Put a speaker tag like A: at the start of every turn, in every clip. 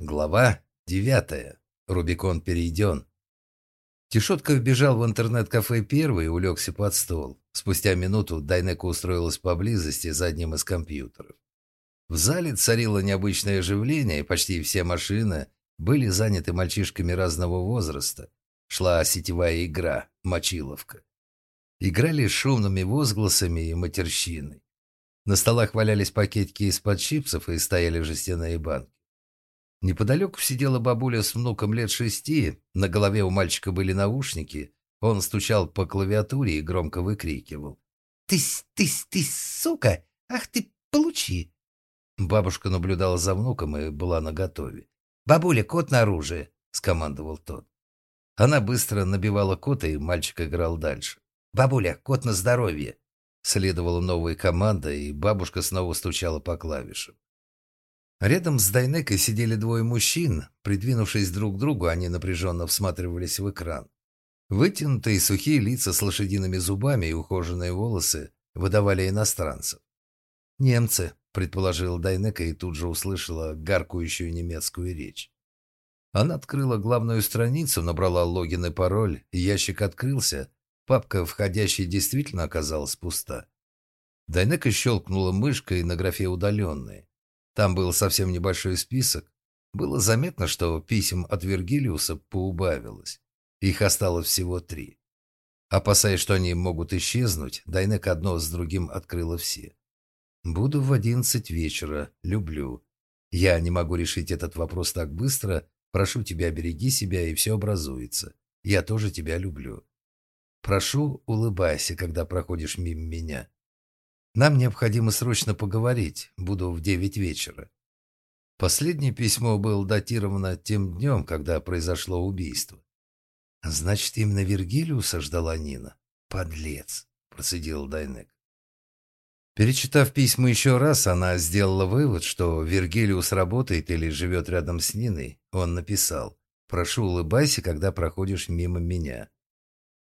A: Глава девятая. Рубикон перейден. Тишотка вбежал в интернет-кафе первый и улегся под стол. Спустя минуту Дайнека устроилась поблизости за одним из компьютеров. В зале царило необычное оживление, и почти все машины были заняты мальчишками разного возраста. Шла сетевая игра «Мочиловка». Играли шумными возгласами и матерщиной. На столах валялись пакетики из-под чипсов и стояли жестяные банки. Неподалеку сидела бабуля с внуком лет шести, на голове у мальчика были наушники, он стучал по клавиатуре и громко выкрикивал. «Тысь, тысь, тысь, сука! Ах ты, получи!» Бабушка наблюдала за внуком и была наготове. «Бабуля, кот на оружие!» — скомандовал тот. Она быстро набивала код, и мальчик играл дальше. «Бабуля, кот на здоровье!» Следовала новая команда, и бабушка снова стучала по клавишам. Рядом с Дайнекой сидели двое мужчин. Придвинувшись друг к другу, они напряженно всматривались в экран. Вытянутые сухие лица с лошадиными зубами и ухоженные волосы выдавали иностранцев. «Немцы», — предположила Дайнека и тут же услышала гаркующую немецкую речь. Она открыла главную страницу, набрала логин и пароль, ящик открылся. Папка входящая действительно оказалась пуста. Дайнека щелкнула мышкой на графе «Удаленные». Там был совсем небольшой список. Было заметно, что писем от Вергилиуса поубавилось. Их осталось всего три. Опасаясь, что они могут исчезнуть, Дайнек одно с другим открыла все. «Буду в одиннадцать вечера. Люблю. Я не могу решить этот вопрос так быстро. Прошу тебя, береги себя, и все образуется. Я тоже тебя люблю. Прошу, улыбайся, когда проходишь мимо меня. Нам необходимо срочно поговорить. Буду в девять вечера. Последнее письмо было датировано тем днем, когда произошло убийство. Значит, именно Вергилиуса ждала Нина. Подлец, процедил Дайнек. Перечитав письма еще раз, она сделала вывод, что Вергилиус работает или живет рядом с Ниной. Он написал «Прошу, улыбайся, когда проходишь мимо меня».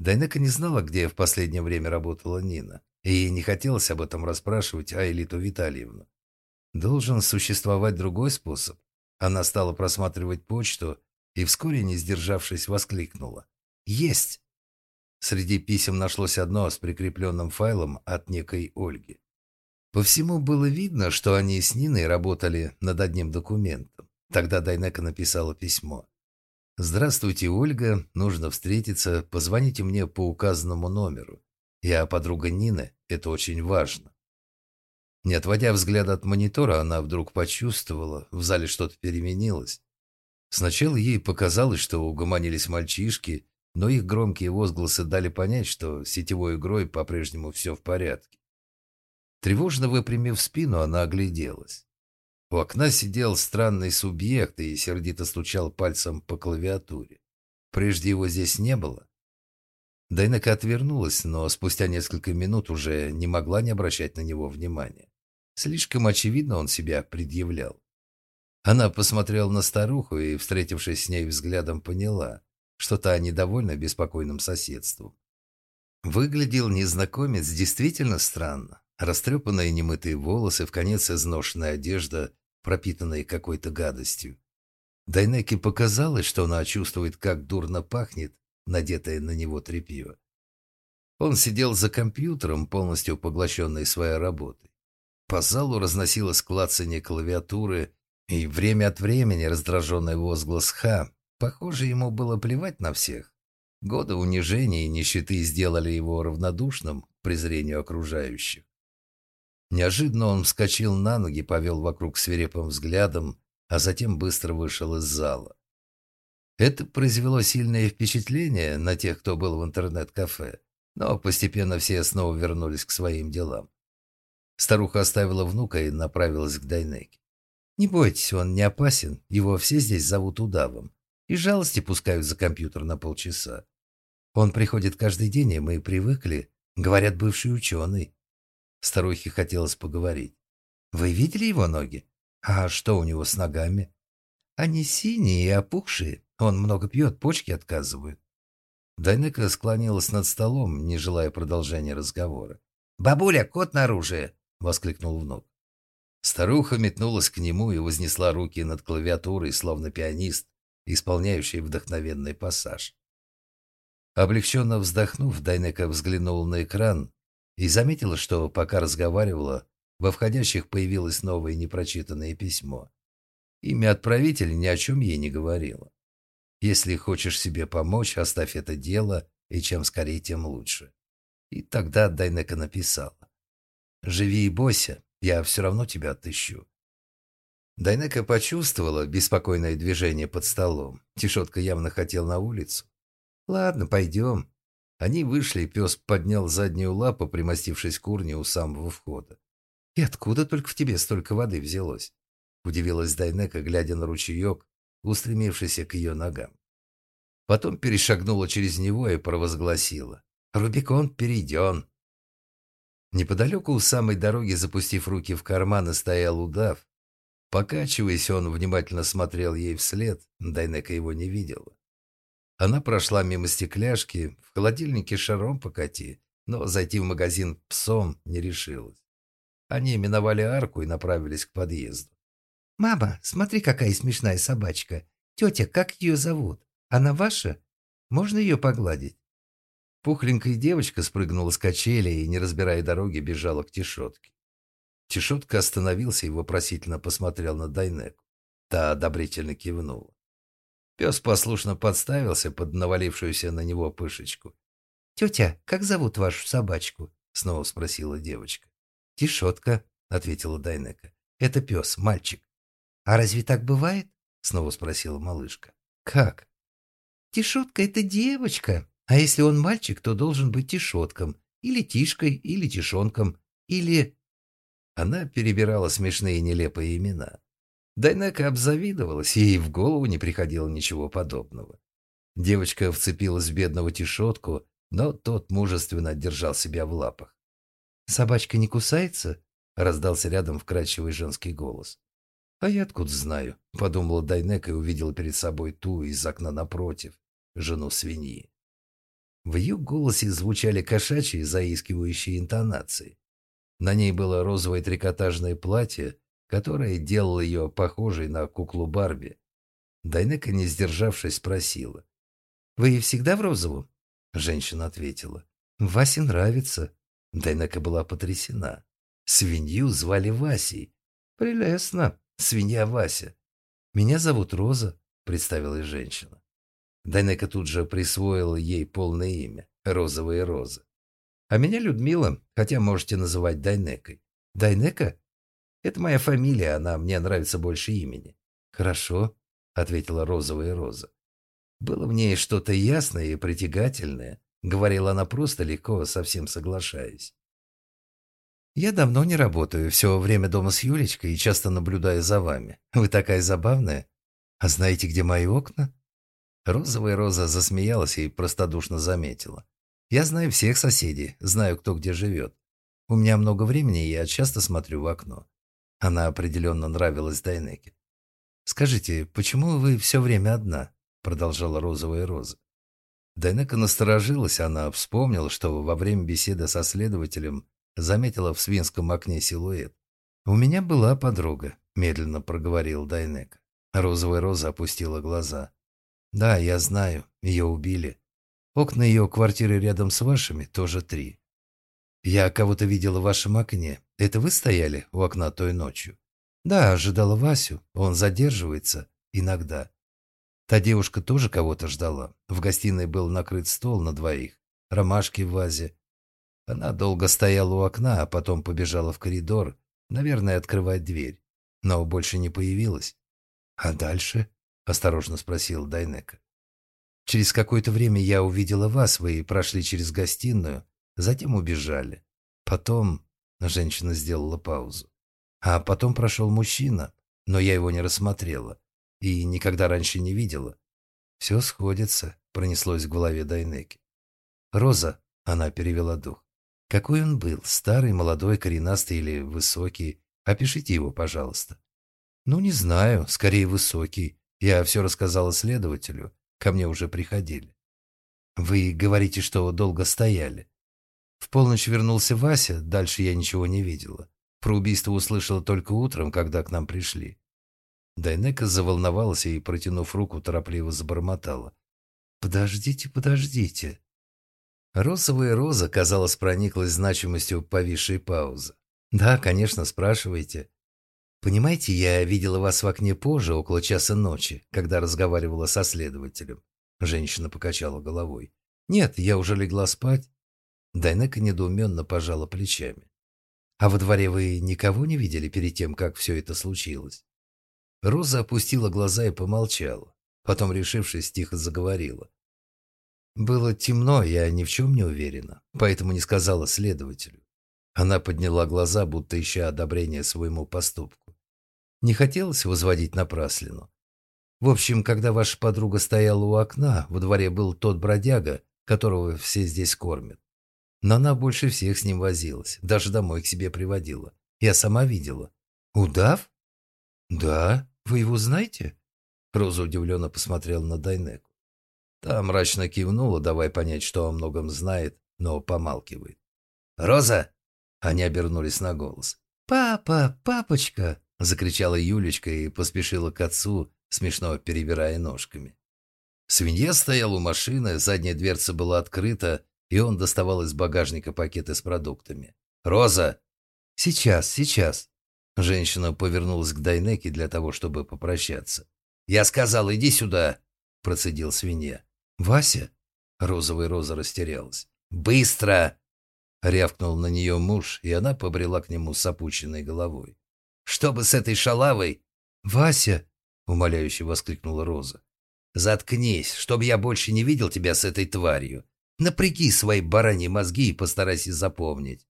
A: Дайнека не знала, где в последнее время работала Нина. И ей не хотелось об этом расспрашивать Айлиту Витальевну. Должен существовать другой способ. Она стала просматривать почту и вскоре, не сдержавшись, воскликнула. «Есть!» Среди писем нашлось одно с прикрепленным файлом от некой Ольги. По всему было видно, что они с Ниной работали над одним документом. Тогда Дайнека написала письмо. «Здравствуйте, Ольга. Нужно встретиться. Позвоните мне по указанному номеру. Я подруга Нины, это очень важно. Не отводя взгляда от монитора, она вдруг почувствовала, в зале что-то переменилось. Сначала ей показалось, что угомонились мальчишки, но их громкие возгласы дали понять, что сетевой игрой по-прежнему все в порядке. Тревожно выпрямив спину, она огляделась. У окна сидел странный субъект и сердито стучал пальцем по клавиатуре. Прежде его здесь не было. Дайнека отвернулась, но спустя несколько минут уже не могла не обращать на него внимания. Слишком очевидно он себя предъявлял. Она посмотрела на старуху и, встретившись с ней взглядом, поняла, что та недовольна беспокойным соседством. Выглядел незнакомец действительно странно. Растрепанные немытые волосы, в конец изношенная одежда, пропитанная какой-то гадостью. Дайнеке показалось, что она чувствует, как дурно пахнет надетое на него тряпье. Он сидел за компьютером, полностью поглощенный своей работой. По залу разносилось клацанье клавиатуры и время от времени раздраженный возглас «Ха». Похоже, ему было плевать на всех. Годы унижения и нищеты сделали его равнодушным к презрению окружающих. Неожиданно он вскочил на ноги, повел вокруг свирепым взглядом, а затем быстро вышел из зала. Это произвело сильное впечатление на тех, кто был в интернет-кафе, но постепенно все снова вернулись к своим делам. Старуха оставила внука и направилась к Дайнеке. «Не бойтесь, он не опасен, его все здесь зовут удавом, и жалости пускают за компьютер на полчаса. Он приходит каждый день, и мы привыкли, говорят бывший ученый». Старухе хотелось поговорить. «Вы видели его ноги? А что у него с ногами?» «Они синие и опухшие, он много пьет, почки отказывают. Дайнека склонилась над столом, не желая продолжения разговора. «Бабуля, кот на оружие!» — воскликнул внук. Старуха метнулась к нему и вознесла руки над клавиатурой, словно пианист, исполняющий вдохновенный пассаж. Облегченно вздохнув, Дайнека взглянула на экран и заметила, что пока разговаривала, во входящих появилось новое непрочитанное письмо. Имя отправителя ни о чем ей не говорило. Если хочешь себе помочь, оставь это дело, и чем скорее, тем лучше. И тогда Дайнека написала. «Живи и бойся, я все равно тебя отыщу». Дайнека почувствовала беспокойное движение под столом. Тишотка явно хотел на улицу. «Ладно, пойдем». Они вышли, и пес поднял заднюю лапу, примостившись к урне у самого входа. «И откуда только в тебе столько воды взялось?» Удивилась Дайнека, глядя на ручеек, устремившийся к ее ногам. Потом перешагнула через него и провозгласила. «Рубикон перейден». Неподалеку у самой дороги, запустив руки в карманы, стоял удав. Покачиваясь, он внимательно смотрел ей вслед, Дайнека его не видела. Она прошла мимо стекляшки, в холодильнике шаром покати, но зайти в магазин псом не решилась. Они миновали арку и направились к подъезду. «Мама, смотри, какая смешная собачка. Тетя, как ее зовут? Она ваша? Можно ее погладить?» Пухленькая девочка спрыгнула с качели и, не разбирая дороги, бежала к Тишотке. Тишотка остановился и вопросительно посмотрел на Дайнеку. Та одобрительно кивнула. Пес послушно подставился под навалившуюся на него пышечку. «Тетя, как зовут вашу собачку?» — снова спросила девочка. «Тишотка», — ответила Дайнека. «Это пес, мальчик». «А разве так бывает?» — снова спросила малышка. «Как?» «Тишотка — это девочка», а если он мальчик, то должен быть тишотком, или тишкой, или тишонком, или... Она перебирала смешные нелепые имена. Дайнека обзавидовалась, ей в голову не приходило ничего подобного. Девочка вцепилась в бедного тишотку, но тот мужественно держал себя в лапах. «Собачка не кусается?» — раздался рядом вкрадчивый женский голос. «А я откуда знаю?» — подумала Дайнека и увидела перед собой ту из окна напротив, жену свиньи. В ее голосе звучали кошачьи заискивающие интонации. На ней было розовое трикотажное платье, которое делало ее похожей на куклу Барби. Дайнека, не сдержавшись, спросила. «Вы всегда в розовом?» Женщина ответила. «Васе нравится». Дайнека была потрясена. Свинью звали Васей. «Прелестно, свинья Вася». «Меня зовут Роза», — представилась женщина. Дайнека тут же присвоила ей полное имя – Розовая Роза. А меня Людмила, хотя можете называть Дайнекой. Дайнека? Это моя фамилия, она мне нравится больше имени. Хорошо, ответила Розовая Роза. Было в ней что-то ясное и притягательное. Говорила она просто легко, совсем соглашаясь. «Я давно не работаю, все время дома с Юлечкой и часто наблюдаю за вами. Вы такая забавная. А знаете, где мои окна?» Розовая роза засмеялась и простодушно заметила. «Я знаю всех соседей, знаю, кто где живет. У меня много времени, и я часто смотрю в окно». Она определенно нравилась Дайнеке. «Скажите, почему вы все время одна?» Продолжала розовая роза. Дайнека насторожилась, она вспомнила, что во время беседы со следователем заметила в свинском окне силуэт. «У меня была подруга», — медленно проговорил Дайнека. Розовая роза опустила глаза. «Да, я знаю. Ее убили. Окна ее квартиры рядом с вашими тоже три. Я кого-то видела в вашем окне. Это вы стояли у окна той ночью?» «Да, ожидала Васю. Он задерживается. Иногда». Та девушка тоже кого-то ждала. В гостиной был накрыт стол на двоих. Ромашки в вазе. Она долго стояла у окна, а потом побежала в коридор, наверное, открывать дверь. Но больше не появилась. А дальше? — осторожно спросил Дайнека. «Через какое-то время я увидела вас, вы прошли через гостиную, затем убежали. Потом...» — женщина сделала паузу. «А потом прошел мужчина, но я его не рассмотрела и никогда раньше не видела. Все сходится», — пронеслось в голове Дайнеки. «Роза», — она перевела дух. «Какой он был? Старый, молодой, коренастый или высокий? Опишите его, пожалуйста». «Ну, не знаю. Скорее, высокий. Я все рассказала следователю. Ко мне уже приходили. Вы говорите, что долго стояли. В полночь вернулся Вася, дальше я ничего не видела. Про убийство услышала только утром, когда к нам пришли. Дайнека заволновалась и, протянув руку, торопливо забормотала. «Подождите, подождите». Розовая роза, казалось, прониклась значимостью повисшей паузы. «Да, конечно, спрашивайте. Понимаете, я видела вас в окне позже, около часа ночи, когда разговаривала со следователем». Женщина покачала головой. «Нет, я уже легла спать». Дайнека недоуменно пожала плечами. «А во дворе вы никого не видели перед тем, как все это случилось?» Роза опустила глаза и помолчала. Потом, решившись, тихо заговорила. «Было темно, я ни в чем не уверена, поэтому не сказала следователю». Она подняла глаза, будто ища одобрения своему поступку. Не хотелось возводить напраслину. В общем, когда ваша подруга стояла у окна, во дворе был тот бродяга, которого все здесь кормят. Но она больше всех с ним возилась, даже домой к себе приводила. Я сама видела. «Удав?» «Да, вы его знаете?» Роза удивленно посмотрела на Дайнеку. Та мрачно кивнула, давая понять, что о многом знает, но помалкивает. «Роза!» Они обернулись на голос. «Папа! Папочка!» Закричала Юлечка и поспешила к отцу, смешно перебирая ножками. Свинья стояла у машины, задняя дверца была открыта, и он доставал из багажника пакеты с продуктами. «Роза!» «Сейчас, сейчас!» Женщина повернулась к Дайнеке для того, чтобы попрощаться. «Я сказал, иди сюда!» Процедил свинья. «Вася?» Розовая роза растерялась. «Быстро!» Рявкнул на нее муж, и она побрела к нему с опущенной головой. «Чтобы с этой шалавой...» «Вася!» — умоляюще воскликнула Роза. «Заткнись, чтобы я больше не видел тебя с этой тварью. Напряги свои бараньи мозги и постарайся запомнить.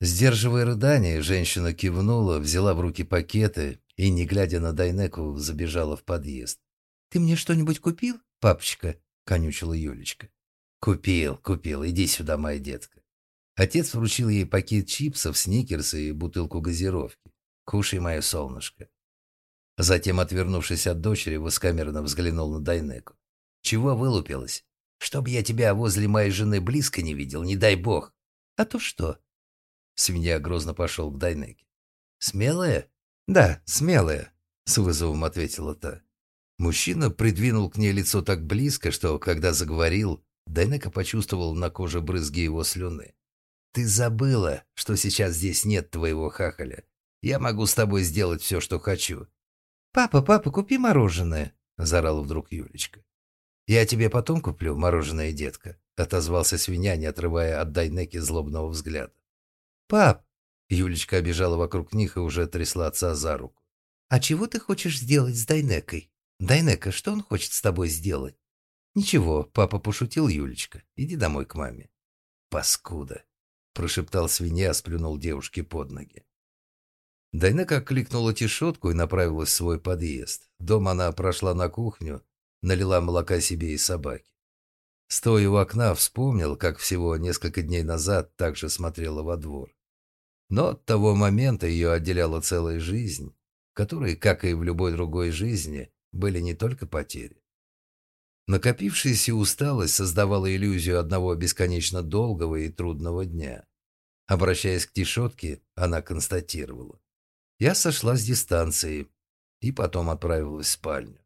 A: Сдерживая рыдание, женщина кивнула, взяла в руки пакеты и, не глядя на Дайнеку, забежала в подъезд. «Ты мне что-нибудь купил, папочка?» — конючила Юлечка. «Купил, купил. Иди сюда, моя детка». Отец вручил ей пакет чипсов, сникерс и бутылку газировки. «Кушай, мое солнышко». Затем, отвернувшись от дочери, воскомерно взглянул на Дайнеку. «Чего вылупилась? Чтоб я тебя возле моей жены близко не видел, не дай бог. А то что? Свинья грозно пошел к Дайнеке. Смелая? Да, смелая, с вызовом ответила та. Мужчина придвинул к ней лицо так близко, что, когда заговорил, Дайнека почувствовал на коже брызги его слюны. «Ты забыла, что сейчас здесь нет твоего хахаля. Я могу с тобой сделать все, что хочу». «Папа, папа, купи мороженое», — заорала вдруг Юлечка. «Я тебе потом куплю, мороженое, детка», — отозвался свинья, не отрывая от Дайнеки злобного взгляда. «Пап!» — Юлечка обежала вокруг них и уже трясла отца за руку. «А чего ты хочешь сделать с Дайнекой? Дайнека, что он хочет с тобой сделать?» «Ничего, папа пошутил, Юлечка. Иди домой к маме». «Паскуда!» — прошептал свинья, сплюнул девушке под ноги. Дайнека кликнула тишотку и направилась в свой подъезд. Дома она прошла на кухню, налила молока себе и собаке. Стоя у окна, вспомнил, как всего несколько дней назад также смотрела во двор. Но от того момента ее отделяла целая жизнь, в которой, как и в любой другой жизни, были не только потери. Накопившаяся усталость создавала иллюзию одного бесконечно долгого и трудного дня. Обращаясь к Тишотке, она констатировала. Я сошла с дистанции и потом отправилась в спальню.